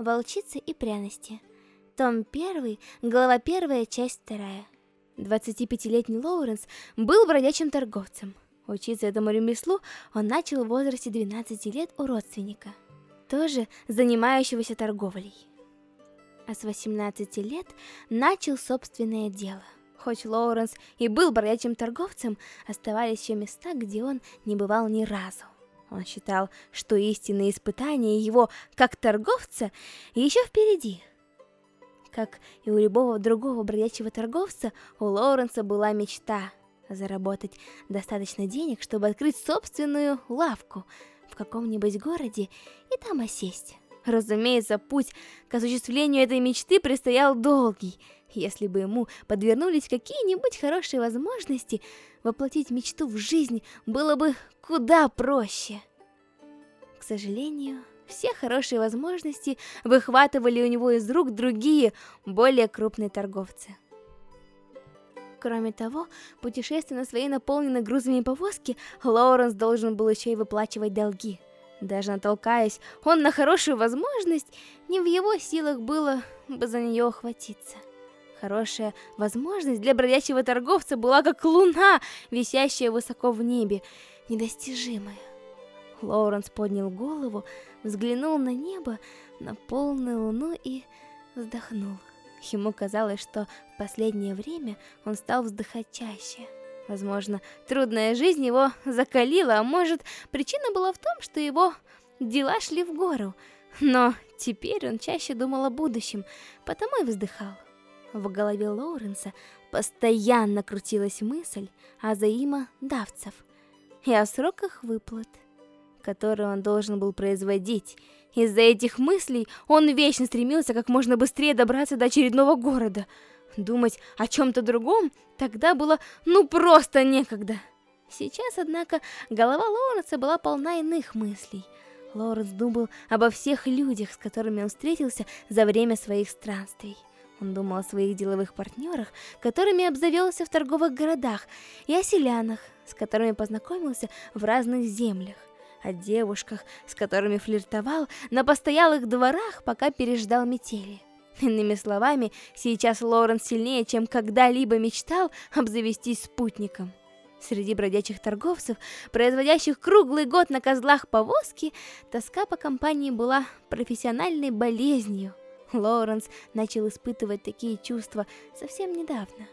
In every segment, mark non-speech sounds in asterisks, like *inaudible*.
Волчица и пряности. Том 1, глава 1, часть 2. 25-летний Лоуренс был бродячим торговцем. Учиться этому ремеслу он начал в возрасте 12 лет у родственника, тоже занимающегося торговлей. А с 18 лет начал собственное дело. Хоть Лоуренс и был бродячим торговцем, оставались еще места, где он не бывал ни разу. Он считал, что истинные испытания его, как торговца, еще впереди. Как и у любого другого бродячего торговца, у Лоуренса была мечта заработать достаточно денег, чтобы открыть собственную лавку в каком-нибудь городе и там осесть. Разумеется, путь к осуществлению этой мечты предстоял долгий. Если бы ему подвернулись какие-нибудь хорошие возможности, воплотить мечту в жизнь было бы куда проще. К сожалению, все хорошие возможности выхватывали у него из рук другие, более крупные торговцы. Кроме того, путешествуя на своей наполненной грузами повозке, Лоуренс должен был еще и выплачивать долги. Даже натолкаясь он на хорошую возможность, не в его силах было бы за нее охватиться. Хорошая возможность для бродячего торговца была как луна, висящая высоко в небе, недостижимая. Лоуренс поднял голову, взглянул на небо, на полную луну и вздохнул. Ему казалось, что в последнее время он стал вздыхать чаще. Возможно, трудная жизнь его закалила, а может, причина была в том, что его дела шли в гору. Но теперь он чаще думал о будущем, потому и вздыхал. В голове Лоуренса постоянно крутилась мысль о взаимодавцев и о сроках выплат, которые он должен был производить. Из-за этих мыслей он вечно стремился как можно быстрее добраться до очередного города. Думать о чем-то другом тогда было ну просто некогда. Сейчас, однако, голова Лоуренса была полна иных мыслей. Лоуренс думал обо всех людях, с которыми он встретился за время своих странствий. Он думал о своих деловых партнерах, которыми обзавелся в торговых городах, и о селянах, с которыми познакомился в разных землях, о девушках, с которыми флиртовал на постоялых дворах, пока переждал метели. Иными словами, сейчас Лоренс сильнее, чем когда-либо мечтал обзавестись спутником. Среди бродячих торговцев, производящих круглый год на козлах повозки, тоска по компании была профессиональной болезнью. Лоуренс начал испытывать такие чувства совсем недавно.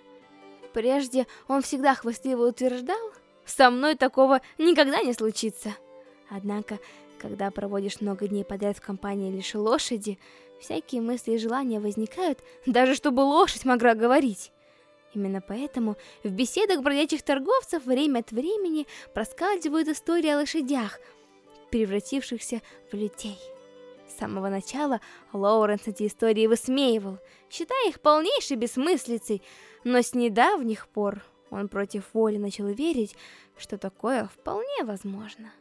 Прежде он всегда хвастливо утверждал, «Со мной такого никогда не случится». Однако, когда проводишь много дней подряд в компании лишь лошади, всякие мысли и желания возникают, даже чтобы лошадь могла говорить. Именно поэтому в беседах бродячих торговцев время от времени проскальзывают истории о лошадях, превратившихся в людей. С самого начала Лоуренс эти истории высмеивал, считая их полнейшей бессмыслицей, но с недавних пор он против воли начал верить, что такое вполне возможно.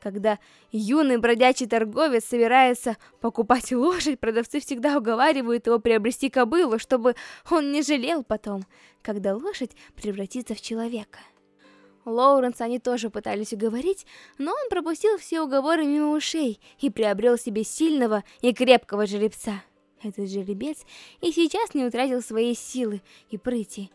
Когда юный бродячий торговец собирается покупать лошадь, продавцы всегда уговаривают его приобрести кобылу, чтобы он не жалел потом, когда лошадь превратится в человека. Лоуренса они тоже пытались уговорить, но он пропустил все уговоры мимо ушей и приобрел себе сильного и крепкого жеребца. Этот жеребец и сейчас не утратил своей силы и прыти,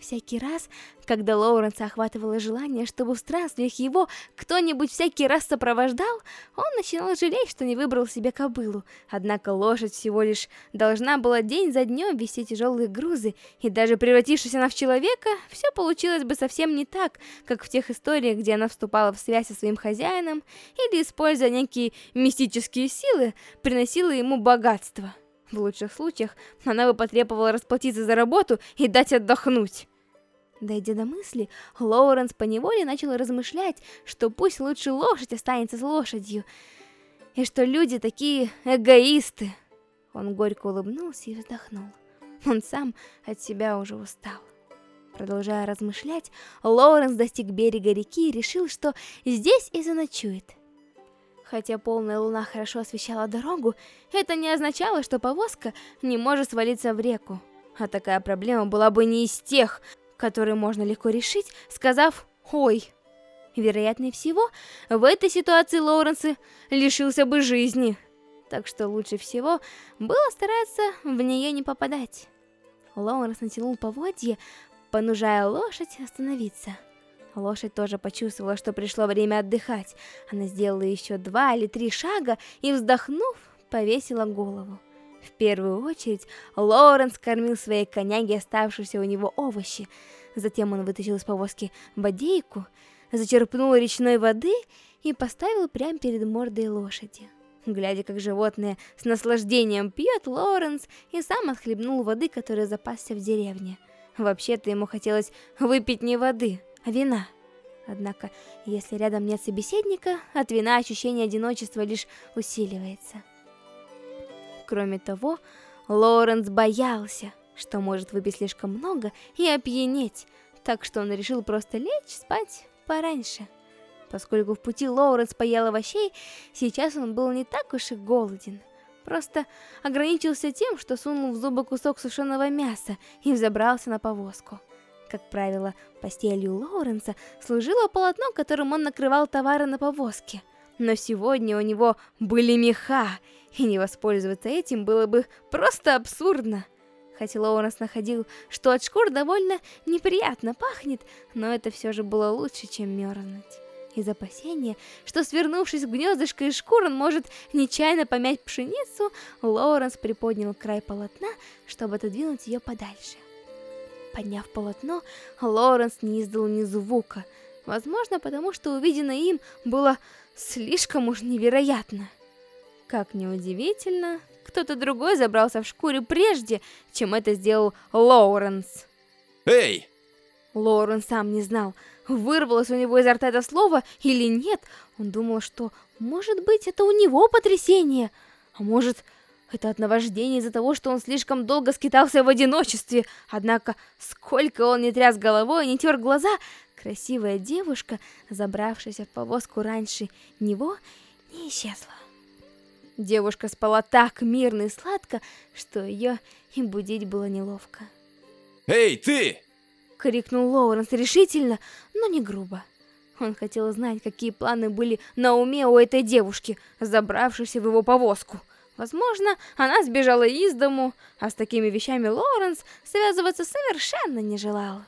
Всякий раз, когда Лоуренса охватывало желание, чтобы в странствиях его кто-нибудь всякий раз сопровождал, он начинал жалеть, что не выбрал себе кобылу. Однако лошадь всего лишь должна была день за днем вести тяжелые грузы, и даже превратившись она в человека, все получилось бы совсем не так, как в тех историях, где она вступала в связь со своим хозяином, или, используя некие мистические силы, приносила ему богатство. В лучших случаях она бы потребовала расплатиться за работу и дать отдохнуть. Дойдя до мысли, Лоуренс поневоле начал размышлять, что пусть лучше лошадь останется с лошадью, и что люди такие эгоисты. Он горько улыбнулся и вздохнул. Он сам от себя уже устал. Продолжая размышлять, Лоуренс достиг берега реки и решил, что здесь и заночует. Хотя полная луна хорошо освещала дорогу, это не означало, что повозка не может свалиться в реку. А такая проблема была бы не из тех, которые можно легко решить, сказав «Ой». Вероятнее всего, в этой ситуации Лоуренс лишился бы жизни. так что лучше всего было стараться в нее не попадать. Лоуренс натянул поводье, понужая лошадь остановиться. Лошадь тоже почувствовала, что пришло время отдыхать. Она сделала еще два или три шага и, вздохнув, повесила голову. В первую очередь Лоуренс кормил своей коняге оставшиеся у него овощи. Затем он вытащил из повозки бодейку, зачерпнул речной воды и поставил прямо перед мордой лошади. Глядя, как животное с наслаждением пьет, Лоуренс и сам отхлебнул воды, которая запасся в деревне. Вообще-то ему хотелось выпить не воды, а вина. Однако, если рядом нет собеседника, от вина ощущение одиночества лишь усиливается. Кроме того, Лоуренс боялся, что может выпить слишком много и опьянеть, так что он решил просто лечь спать пораньше. Поскольку в пути Лоуренс поел овощей, сейчас он был не так уж и голоден. Просто ограничился тем, что сунул в зубы кусок сушеного мяса и взобрался на повозку. Как правило, постелью Лоуренса служило полотно, которым он накрывал товары на повозке. Но сегодня у него были меха, и не воспользоваться этим было бы просто абсурдно. Хотя Лоуренс находил, что от шкур довольно неприятно пахнет, но это все же было лучше, чем мерзнуть. Из опасения, что свернувшись гнездышко из шкур, он может нечаянно помять пшеницу, Лоуренс приподнял край полотна, чтобы отодвинуть ее подальше. Подняв полотно, Лоуренс не издал ни звука, возможно, потому что увиденное им было слишком уж невероятно. Как неудивительно, кто-то другой забрался в шкуре прежде, чем это сделал Лоуренс. Эй! Лоуренс сам не знал, вырвалось у него изо рта это слово или нет. Он думал, что, может быть, это у него потрясение, а может, это от наваждения из-за того, что он слишком долго скитался в одиночестве. Однако, сколько он не тряс головой и не тер глаза, красивая девушка, забравшаяся в повозку раньше него, не исчезла. Девушка спала так мирно и сладко, что ее и будить было неловко. «Эй, ты!» — крикнул Лоуренс решительно, но не грубо. Он хотел знать, какие планы были на уме у этой девушки, забравшейся в его повозку. Возможно, она сбежала из дому, а с такими вещами Лоуренс связываться совершенно не желал.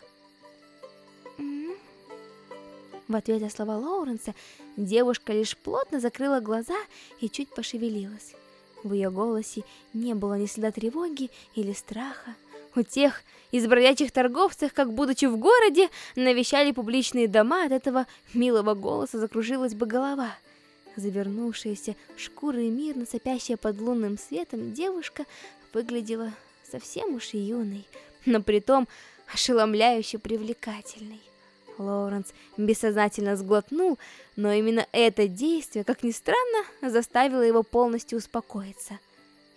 В ответ на слова Лоуренса девушка лишь плотно закрыла глаза и чуть пошевелилась. В ее голосе не было ни следа тревоги или страха. У тех из бродячих торговцев, как будучи в городе, навещали публичные дома, от этого милого голоса закружилась бы голова. Завернувшаяся и мирно сопящая под лунным светом девушка выглядела совсем уж юной, но притом ошеломляюще привлекательной. Лоуренс бессознательно сглотнул, но именно это действие, как ни странно, заставило его полностью успокоиться.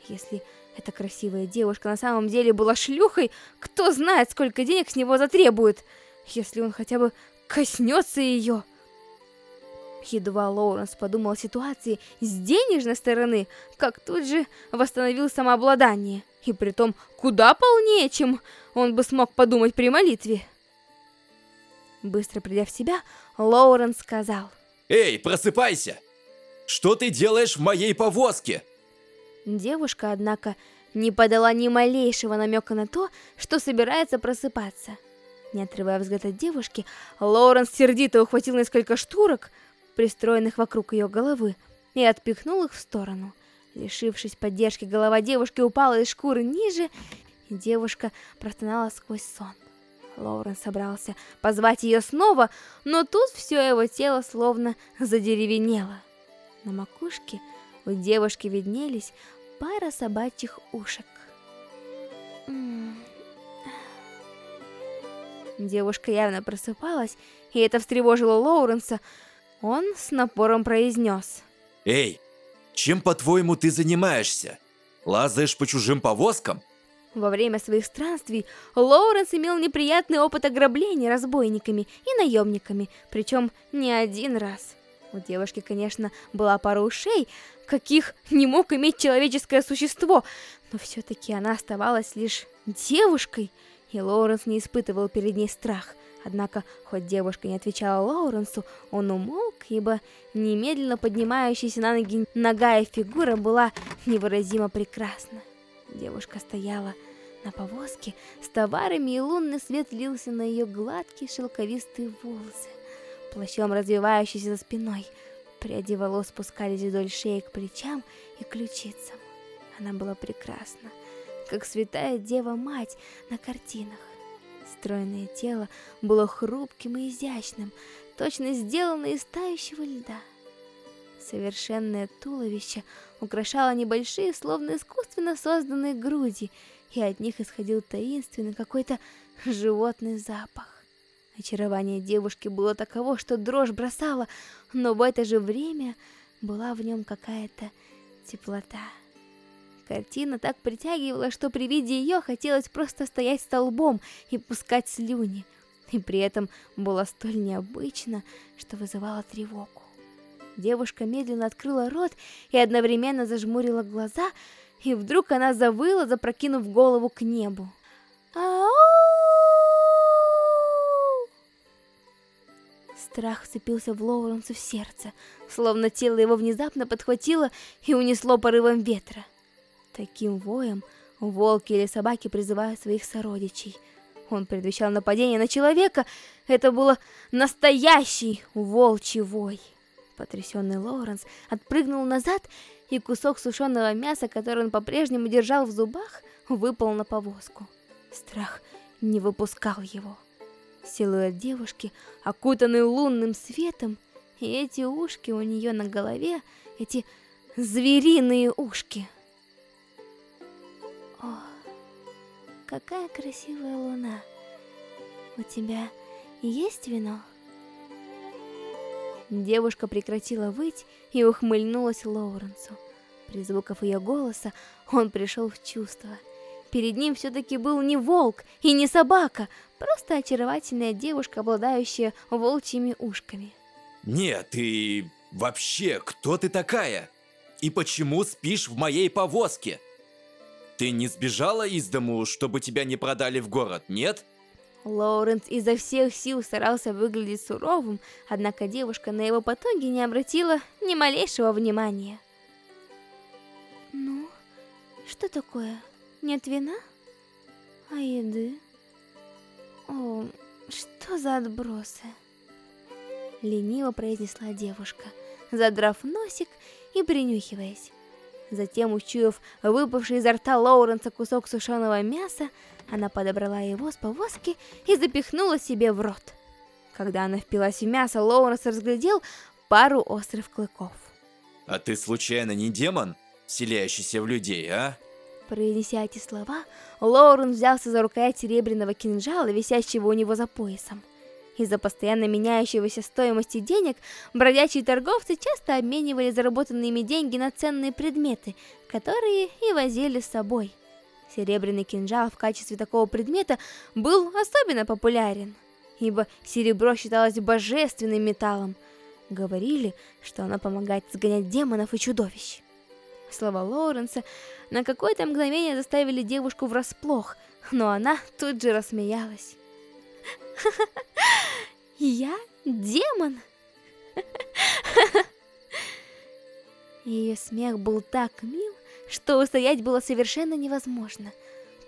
Если эта красивая девушка на самом деле была шлюхой, кто знает, сколько денег с него затребует, если он хотя бы коснется ее. Едва Лоуренс подумал о ситуации с денежной стороны, как тут же восстановил самообладание. И притом куда полнее, чем он бы смог подумать при молитве. Быстро придя в себя, Лоурен сказал. «Эй, просыпайся! Что ты делаешь в моей повозке?» Девушка, однако, не подала ни малейшего намека на то, что собирается просыпаться. Не отрывая взгляд от девушки, Лоуренс сердито ухватил несколько штурок, пристроенных вокруг ее головы, и отпихнул их в сторону. Лишившись поддержки, голова девушки упала из шкуры ниже, и девушка простонала сквозь сон. Лоурен собрался позвать ее снова, но тут все его тело словно задеревенело. На макушке у девушки виднелись пара собачьих ушек. Девушка явно просыпалась, и это встревожило Лоуренса. Он с напором произнес. «Эй, чем, по-твоему, ты занимаешься? Лазаешь по чужим повозкам?» Во время своих странствий Лоуренс имел неприятный опыт ограбления разбойниками и наемниками, причем не один раз. У девушки, конечно, была пара ушей, каких не мог иметь человеческое существо, но все-таки она оставалась лишь девушкой, и Лоуренс не испытывал перед ней страх, Однако, хоть девушка не отвечала Лоуренсу, он умолк, ибо немедленно поднимающаяся на ноги ногая фигура была невыразимо прекрасна. Девушка стояла на повозке с товарами, и лунный свет лился на ее гладкие шелковистые волосы, плащом развивающийся за спиной. Пряди волос спускались вдоль шеи к плечам и ключицам. Она была прекрасна, как святая Дева-Мать на картинах. Стройное тело было хрупким и изящным, точно сделанное из тающего льда. Совершенное туловище украшало небольшие, словно искусственно созданные груди, и от них исходил таинственный какой-то животный запах. Очарование девушки было таково, что дрожь бросала, но в это же время была в нем какая-то теплота. Картина так притягивала, что при виде ее хотелось просто стоять столбом и пускать слюни, и при этом было столь необычно, что вызывало тревогу. Девушка медленно открыла рот и одновременно зажмурила глаза, и вдруг она завыла, запрокинув голову к небу. Страх вцепился в Лоуренса в сердце, словно тело его внезапно подхватило и унесло порывом ветра. Таким воем волки или собаки призывают своих сородичей. Он предвещал нападение на человека. Это было настоящий волчий вой. Потрясенный Лоуренс отпрыгнул назад, и кусок сушеного мяса, который он по-прежнему держал в зубах, выпал на повозку. Страх не выпускал его. Силуэт девушки, окутанный лунным светом, и эти ушки у нее на голове, эти звериные ушки. О, какая красивая луна. У тебя есть вино? Девушка прекратила выть и ухмыльнулась Лоуренсу. При звуках ее голоса он пришел в чувство. Перед ним все-таки был не волк и не собака, просто очаровательная девушка, обладающая волчьими ушками. Нет, и вообще, кто ты такая? И почему спишь в моей повозке? Ты не сбежала из дому, чтобы тебя не продали в город, нет? Лоуренс изо всех сил старался выглядеть суровым, однако девушка на его потоки не обратила ни малейшего внимания. Ну, что такое? Нет вина? А еды? О, что за отбросы? Лениво произнесла девушка, задрав носик и принюхиваясь. Затем, учуяв выпавший изо рта Лоуренса кусок сушеного мяса, она подобрала его с повозки и запихнула себе в рот. Когда она впилась в мясо, Лоуренс разглядел пару острых клыков. А ты случайно не демон, селяющийся в людей, а? Произнеся эти слова, Лоуренс взялся за рукоять серебряного кинжала, висящего у него за поясом. Из-за постоянно меняющегося стоимости денег, бродячие торговцы часто обменивали заработанные ими деньги на ценные предметы, которые и возили с собой. Серебряный кинжал в качестве такого предмета был особенно популярен, ибо серебро считалось божественным металлом. Говорили, что оно помогает сгонять демонов и чудовищ. Слова Лоуренса на какое-то мгновение заставили девушку врасплох, но она тут же рассмеялась. *laughs* Я демон? Ее смех был так мил, что устоять было совершенно невозможно.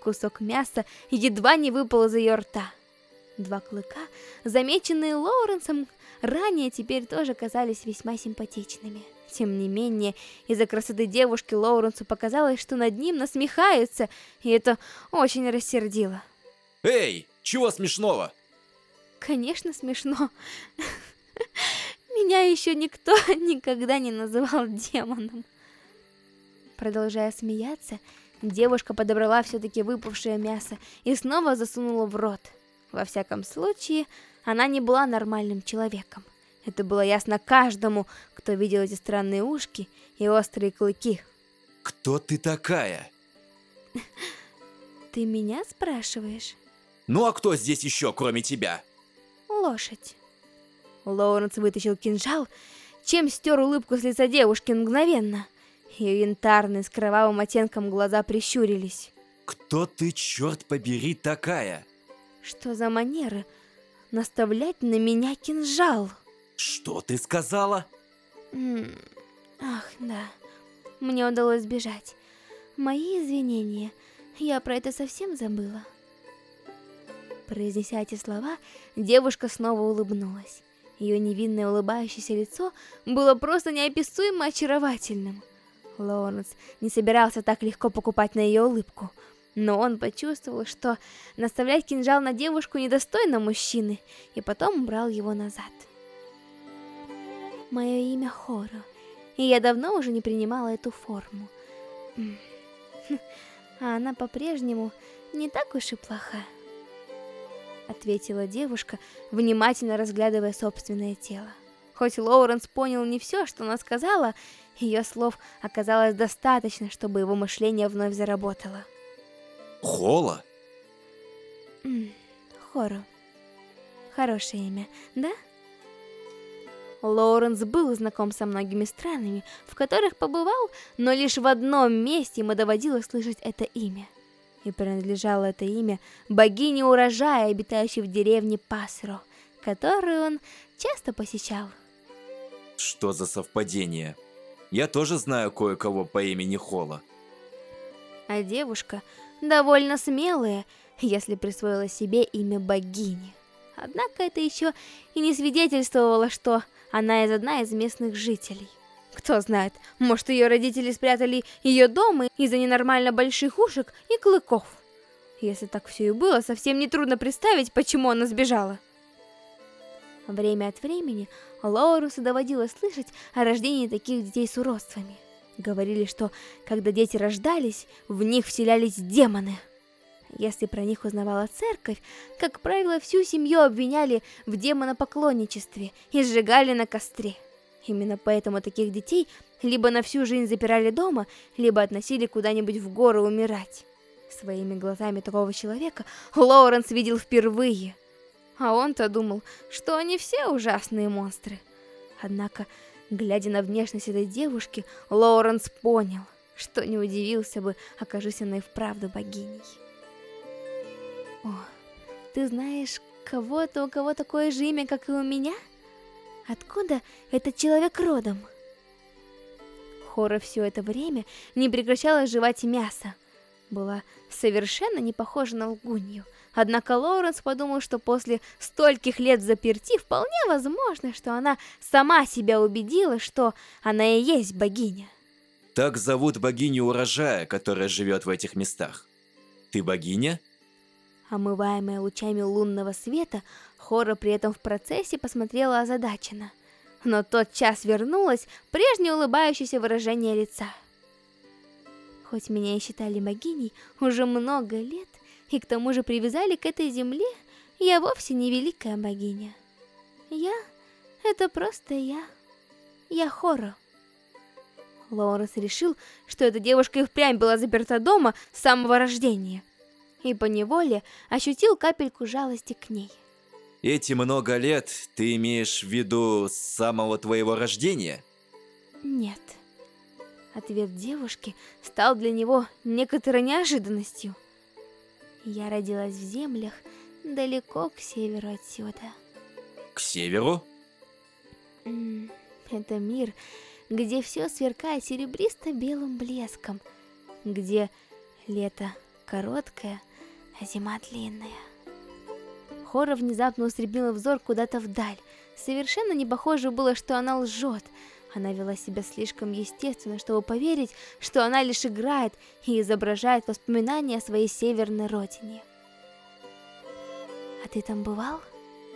Кусок мяса едва не выпал из ее рта. Два клыка, замеченные Лоуренсом, ранее теперь тоже казались весьма симпатичными. Тем не менее, из-за красоты девушки Лоуренсу показалось, что над ним насмехаются, и это очень рассердило. Эй, чего смешного? Конечно, смешно. Меня еще никто *laughs* никогда не называл демоном. Продолжая смеяться, девушка подобрала все-таки выпавшее мясо и снова засунула в рот. Во всяком случае, она не была нормальным человеком. Это было ясно каждому, кто видел эти странные ушки и острые клыки. Кто ты такая? *laughs* Ты меня спрашиваешь? Ну а кто здесь еще, кроме тебя? Лошадь. Лоуренс вытащил кинжал, чем стер улыбку с лица девушки мгновенно. Ее янтарные с кровавым оттенком глаза прищурились. Кто ты, черт побери, такая? Что за манеры? наставлять на меня кинжал. Что ты сказала? М, Ах, да. Мне удалось сбежать. Мои извинения. Я про это совсем забыла. Произнеся эти слова, девушка снова улыбнулась. Ее невинное улыбающееся лицо было просто неописуемо очаровательным. Лоуренс не собирался так легко покупать на ее улыбку, но он почувствовал, что наставлять кинжал на девушку недостойно мужчины, и потом убрал его назад. Мое имя Хоро, и я давно уже не принимала эту форму. *laughs* А она по-прежнему не так уж и плоха. Ответила девушка, внимательно разглядывая собственное тело. Хоть Лоуренс понял не все, что она сказала, ее слов оказалось достаточно, чтобы его мышление вновь заработало. Хола? Хору. Хорошее имя, да? Лоуренс был знаком со многими странами, в которых побывал, но лишь в одном месте ему доводилось слышать это имя. И принадлежало это имя богине урожая, обитающей в деревне Пасро, которую он часто посещал. Что за совпадение? Я тоже знаю кое-кого по имени Хола. А девушка довольно смелая, если присвоила себе имя богини. Однако это еще и не свидетельствовало, что она из одна из местных жителей. Кто знает, может ее родители спрятали ее дома из-за ненормально больших ушек и клыков. Если так все и было, совсем не трудно представить, почему она сбежала. Время от времени Лоурусу доводилось слышать о рождении таких детей с уродствами. Говорили, что когда дети рождались, в них вселялись демоны. Если про них узнавала церковь, как правило, всю семью обвиняли в демонопоклонничестве и сжигали на костре. Именно поэтому таких детей либо на всю жизнь запирали дома, либо относили куда-нибудь в горы умирать. Своими глазами такого человека Лоуренс видел впервые. А он-то думал, что они все ужасные монстры. Однако, глядя на внешность этой девушки, Лоуренс понял, что не удивился бы, окажись она и вправду богиней. О, ты знаешь кого-то, у кого такое же имя, как и у меня? Откуда этот человек родом? Хора все это время не прекращала жевать мясо. Была совершенно не похожа на лгунью. Однако Лоуренс подумал, что после стольких лет заперти вполне возможно, что она сама себя убедила, что она и есть богиня. Так зовут богиню урожая, которая живет в этих местах. Ты богиня? Омываемая лучами лунного света, Хора при этом в процессе посмотрела озадаченно. Но тот час вернулось прежнее улыбающееся выражение лица. Хоть меня и считали богиней уже много лет, и к тому же привязали к этой земле, я вовсе не великая богиня. Я — это просто я. Я Хоро. Лоуренс решил, что эта девушка и впрямь была заперта дома с самого рождения — и поневоле ощутил капельку жалости к ней. Эти много лет ты имеешь в виду с самого твоего рождения? Нет. Ответ девушки стал для него некоторой неожиданностью. Я родилась в землях далеко к северу отсюда. К северу? Это мир, где все сверкает серебристо-белым блеском, где лето короткое, а зима длинная. Хора внезапно устремила взор куда-то вдаль. Совершенно не похоже было, что она лжет. Она вела себя слишком естественно, чтобы поверить, что она лишь играет и изображает воспоминания о своей северной родине. «А ты там бывал?»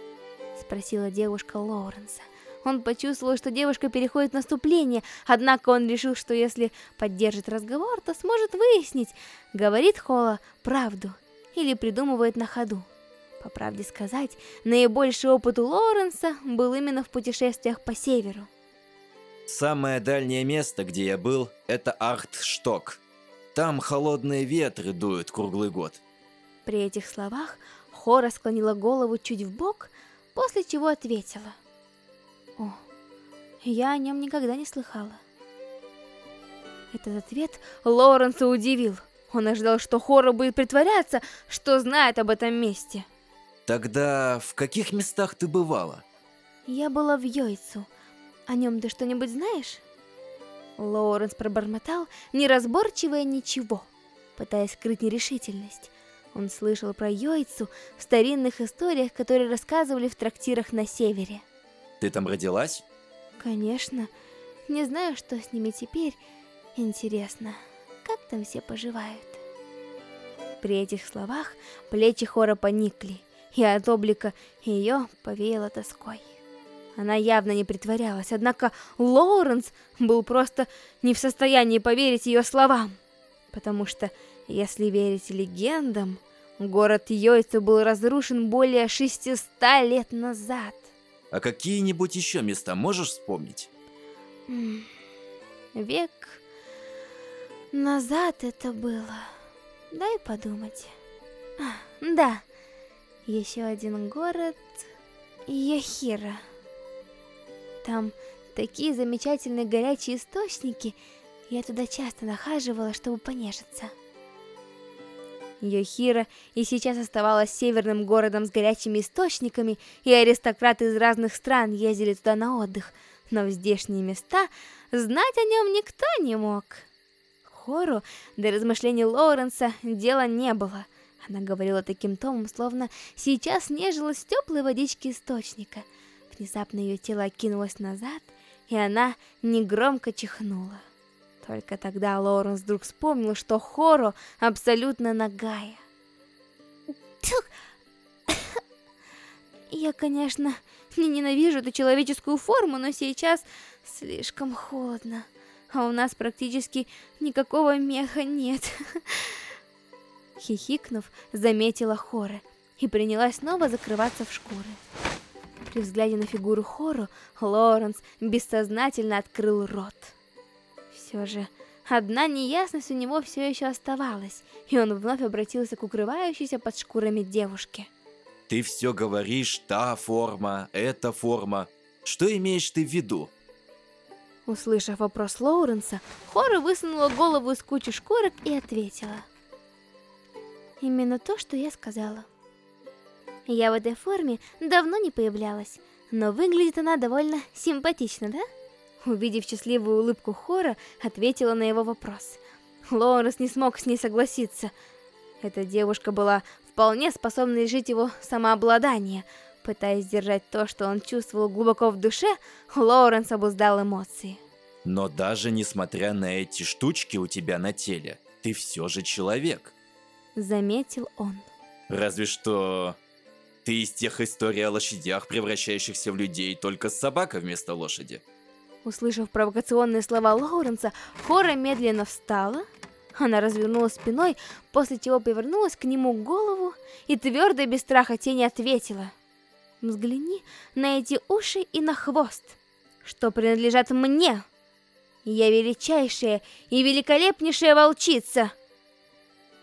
— спросила девушка Лоуренса. Он почувствовал, что девушка переходит в наступление, однако он решил, что если поддержит разговор, то сможет выяснить, говорит Холла правду или придумывает на ходу. По правде сказать, наибольший опыт у Лоренса был именно в путешествиях по северу. Самое дальнее место, где я был, это Арктшток. Там холодные ветры дуют круглый год. При этих словах Хора склонила голову чуть в бок, после чего ответила. О, я о нем никогда не слыхала. Этот ответ Лоуренса удивил. Он ожидал, что Хора будет притворяться, что знает об этом месте. Тогда в каких местах ты бывала? Я была в Йойцу. О нем ты что-нибудь знаешь? Лоуренс пробормотал, не разборчивая ничего, пытаясь скрыть нерешительность. Он слышал про Йойцу в старинных историях, которые рассказывали в трактирах на севере. Ты там родилась? Конечно. Не знаю, что с ними теперь. Интересно, там все поживают? При этих словах плечи Хора поникли, и от облика ее повеяло тоской. Она явно не притворялась, однако Лоуренс был просто не в состоянии поверить ее словам. Потому что, если верить легендам, город Йойцу был разрушен более 600 лет назад. А какие-нибудь еще места можешь вспомнить? Век назад это было. Дай подумать. А, да, еще один город Яхира. Там такие замечательные горячие источники. Я туда часто нахаживала, чтобы понежиться. Йохира и сейчас оставалась северным городом с горячими источниками, и аристократы из разных стран ездили туда на отдых, но в здешние места знать о нем никто не мог. Хору до размышлений Лоуренса дела не было. Она говорила таким томом, словно сейчас нежилась в теплой водичке источника — Внезапно ее тело окинулось назад, и она негромко чихнула. Только тогда Лоуренс вдруг вспомнил, что Хоро абсолютно нагая. *coughs* Я, конечно, не ненавижу эту человеческую форму, но сейчас слишком холодно. А у нас практически никакого меха нет. *laughs* Хихикнув, заметила Хоры и принялась снова закрываться в шкуры. При взгляде на фигуру Хору, Лоренс бессознательно открыл рот. Все же, одна неясность у него все еще оставалась, и он вновь обратился к укрывающейся под шкурами девушке. Ты все говоришь, та форма, эта форма. Что имеешь ты в виду? Услышав вопрос Лоуренса, Хора высунула голову из кучи шкурок и ответила. Именно то, что я сказала. Я в этой форме давно не появлялась, но выглядит она довольно симпатично, да? Увидев счастливую улыбку Хора, ответила на его вопрос. Лоуренс не смог с ней согласиться. Эта девушка была вполне способна лишить его самообладания. Пытаясь сдержать то, что он чувствовал глубоко в душе, Лоуренс обуздал эмоции. Но даже несмотря на эти штучки у тебя на теле, ты все же человек. Заметил он. Разве что ты из тех историй о лошадях, превращающихся в людей, только собака вместо лошади. Услышав провокационные слова Лоуренса, Хора медленно встала. Она развернулась спиной, после чего повернулась к нему голову и твердо, без страха тени ответила. «Взгляни на эти уши и на хвост, что принадлежат мне. Я величайшая и великолепнейшая волчица.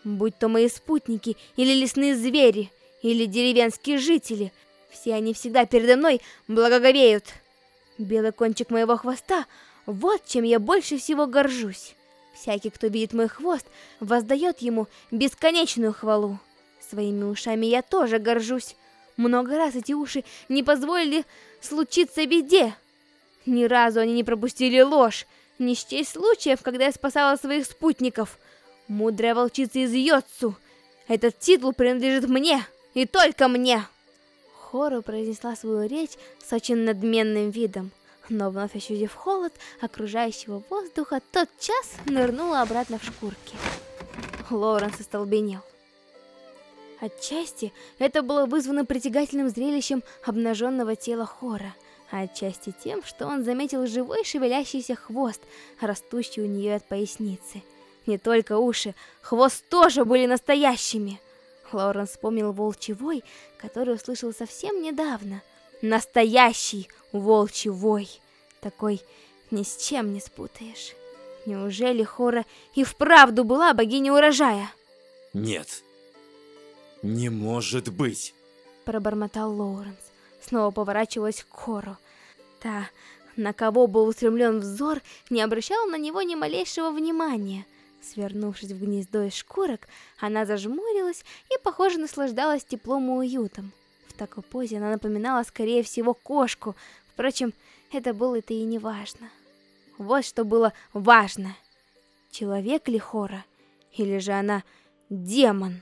Будь то мои спутники или лесные звери, или деревенские жители. Все они всегда передо мной благоговеют. Белый кончик моего хвоста — вот чем я больше всего горжусь. Всякий, кто видит мой хвост, воздает ему бесконечную хвалу. Своими ушами я тоже горжусь. Много раз эти уши не позволили случиться беде. Ни разу они не пропустили ложь, не счесть случаев, когда я спасала своих спутников. Мудрая волчица из Йоцу. Этот титул принадлежит мне и только мне!» Хору произнесла свою речь с очень надменным видом, но вновь ощутив холод окружающего воздуха, тот час нырнула обратно в шкурки. Лоуренс остолбенел. Отчасти это было вызвано притягательным зрелищем обнаженного тела Хора, а отчасти тем, что он заметил живой шевелящийся хвост, растущий у нее от поясницы. Не только уши, хвост тоже были настоящими. Лорен вспомнил волчий вой, который услышал совсем недавно. Настоящий волчий вой. Такой ни с чем не спутаешь. Неужели Хора и вправду была богиней урожая? Нет. Не может быть. Пробормотал Лоуренс, снова поворачиваясь к Хору. Та, на кого был устремлен взор, не обращала на него ни малейшего внимания — Свернувшись в гнездо из шкурок, она зажмурилась и, похоже, наслаждалась теплом и уютом. такой позе она напоминала, скорее всего, кошку. Впрочем, это было-то и не важно. Вот что было важно. Человек ли Хора? Или же она демон?